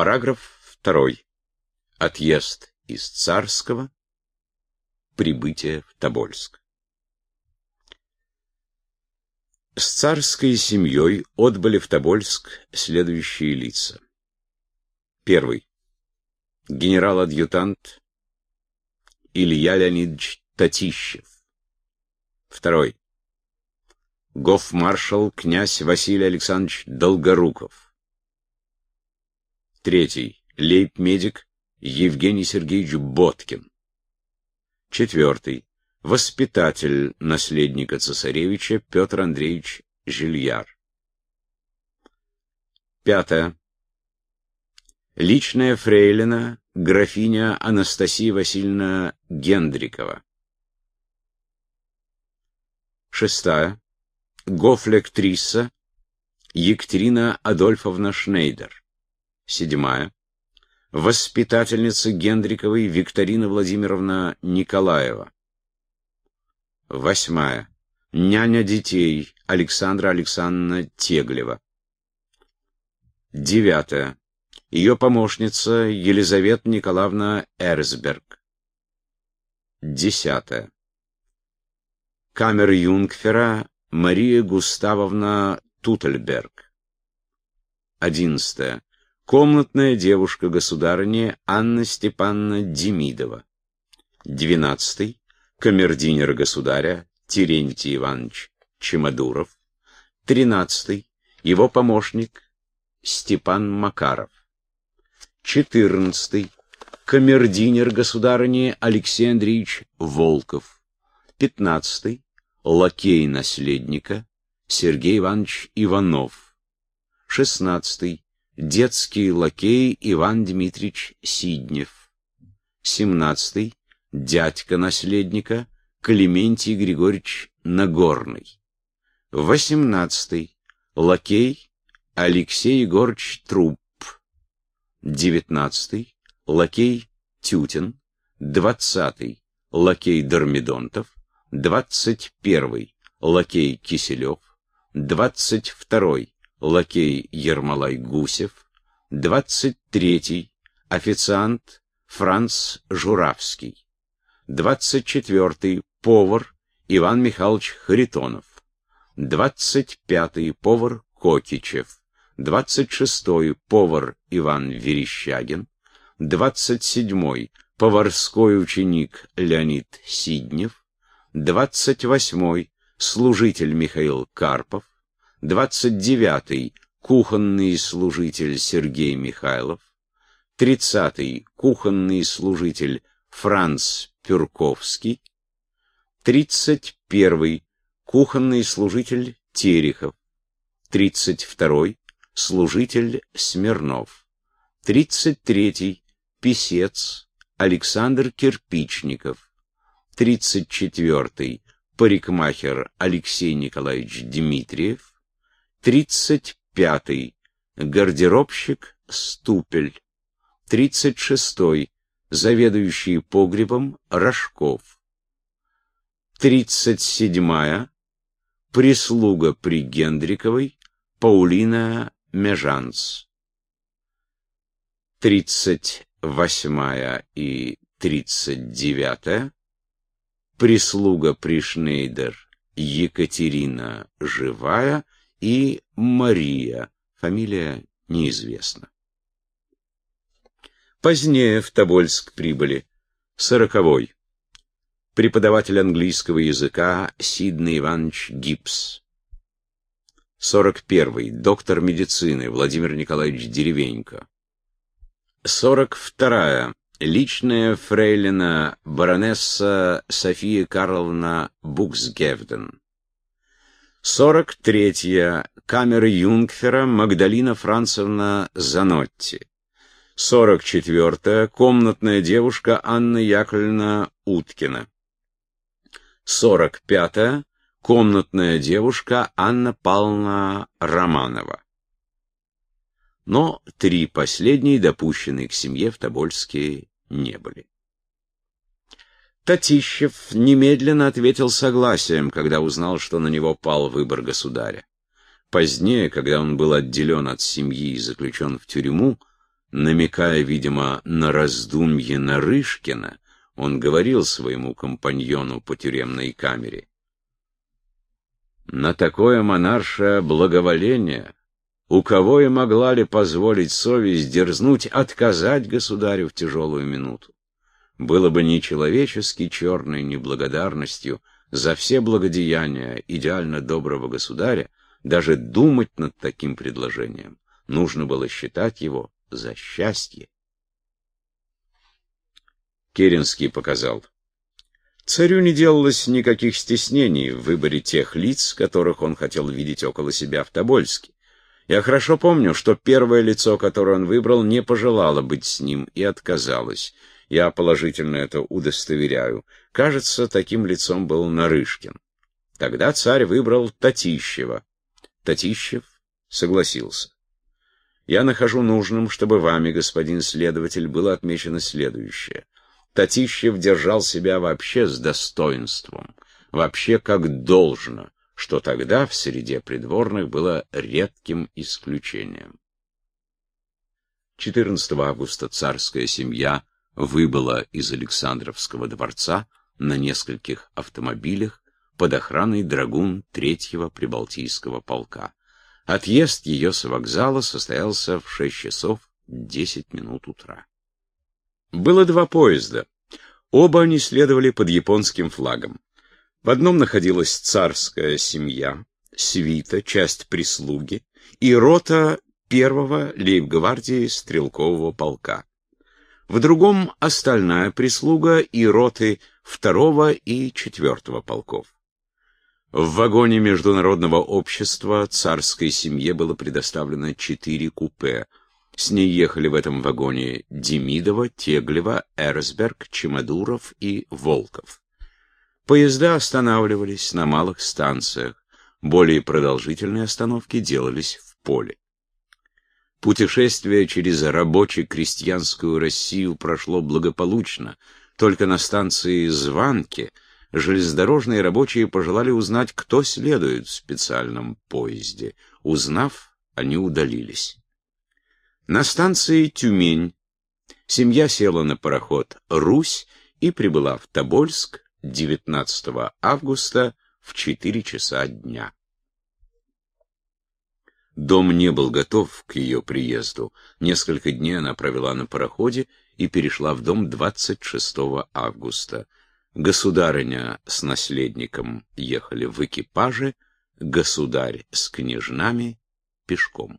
Параграф 2. Отъезд из Царского. Прибытие в Тобольск. С царской семьей отбыли в Тобольск следующие лица. Первый. Генерал-адъютант Илья Леонидович Татищев. Второй. Гофмаршал князь Василий Александрович Долгоруков. Третий. Лейб-медик Евгений Сергеевич Боткин. Четвертый. Воспитатель наследника цесаревича Петр Андреевич Жильяр. Пятое. Личная фрейлина графиня Анастасия Васильевна Гендрикова. Шестая. Гофлектриса Екатерина Адольфовна Шнейдер. Седьмая. Воспитательница Гендриковой Викторина Владимировна Николаева. Восьмая. Няня детей Александра Александровна Теглева. Девятая. Ее помощница Елизавета Николаевна Эрсберг. Десятая. Камер юнгфера Мария Густавовна Тутельберг. Одиннадцатая. Комнатная девушка государыни Анна Степановна Демидова. Двенадцатый. Камердинер государя Терентий Иванович Чемодуров. Тринадцатый. Его помощник Степан Макаров. Четырнадцатый. Камердинер государыни Алексей Андреевич Волков. Пятнадцатый лакей наследника Сергей Иванович Иванов. Шестнадцатый. Детский лакей Иван Дмитриевич Сиднев. Семнадцатый. Дядька наследника Клементий Григорьевич Нагорный. Восемнадцатый. Лакей Алексей Егорович Труп. Девятнадцатый. Лакей Тютин. Двадцатый. Лакей Дормидонтов. Двадцать первый лакей Киселев, двадцать второй лакей Ермолай Гусев, двадцать третий официант Франц Журавский, двадцать четвертый повар Иван Михайлович Харитонов, двадцать пятый повар Кокичев, двадцать шестой повар Иван Верещагин, двадцать седьмой поварской ученик Леонид Сиднев, двадцать восьмой служитель Михаил Карпов, двадцать девятый кухонный служитель Сергей Михайлов, тридцатый кухонный служитель Франц Пюрковский, тридцать первый кухонный служитель Терехов, тридцать второй служитель Смирнов, тридцать третий писец Александр Кирпичников, 34-й парикмахер Алексей Николаевич Дмитриев, 35-й гардеробщик Ступель, 36-й заведующий погребом Рожков, 37-я прислуга при Гендриковой Паулина Межанс, 38-я и 39-я прислуга Пришнейдер Екатерина Живая и Мария, фамилия неизвестна. Позднее в Тобольск прибыли. Сороковой. Преподаватель английского языка Сиднey Иванович Гипс, сорок первый. Доктор медицины Владимир Николаевич Деревенько, сорок вторая. Личная фрейлина баронесса София Карловна Буксгевден. 43-я камера юнгфера Магдалина Францевна Занотти. 44-я комнатная девушка Анна Яковлевна Уткина. 45-я комнатная девушка Анна Павловна Романова но три последние, допущенные к семье в Тобольске, не были. Татищев немедленно ответил согласием, когда узнал, что на него пал выбор государя. Позднее, когда он был отделен от семьи и заключен в тюрьму, Намекая, видимо, на раздумье Нарышкина, он говорил своему компаньону по тюремной камере. На такое монаршее благоволение у кого и могла ли позволить совесть дерзнуть отказать государю в тяжелую минуту? Было бы нечеловечески черной неблагодарностью за все благодеяния идеально доброго государя даже думать над таким предложением. Нужно было считать его за счастье. Керенский показал. Царю не делалось никаких стеснений в выборе тех лиц, которых он хотел видеть около себя в Тобольске. Я хорошо помню, что первое лицо, которое он выбрал, не пожелало быть с ним и отказалось. Я положительно это удостоверяю. Кажется, таким лицом был Нарышкин. Тогда царь выбрал Татищева. Татищев согласился. Я нахожу нужным, чтобы вами, господин следователь, было отмечено следующее. Татищев держал себя вообще с достоинством, вообще как должно, что тогда в среде придворных было редким исключением. 14 августа царская семья выбыла из Александровского дворца на нескольких автомобилях под охраной драгун третьего Прибалтийского полка. Отъезд ее с вокзала состоялся в 6 часов 10 минут утра. Было два поезда. Оба они следовали под японским флагом. В одном находилась царская семья, свита, часть прислуги и рота первого лейб-гвардии стрелкового полка. В другом — остальная прислуга и роты второго и четвертого полков. В вагоне Международного общества царской семье было предоставлено четыре купе. С ней ехали в этом вагоне Демидова, Теглева, Эрсберг, Чемодуров и Волков. Поезда останавливались на малых станциях. Более продолжительные остановки делались в поле. Путешествие через рабоче-крестьянскую Россию прошло благополучно. Только на станции Званки – железнодорожные рабочие пожелали узнать, кто следует в специальном поезде. Узнав, они удалились. На станции Тюмень семья села на пароход «Русь» и прибыла в Тобольск 19 августа в 4 часа дня. Дом не был готов к ее приезду. Несколько дней она провела на пароходе и перешла в дом 26 августа. Государыня с наследником ехали в экипаже, государь с княжнами пешком.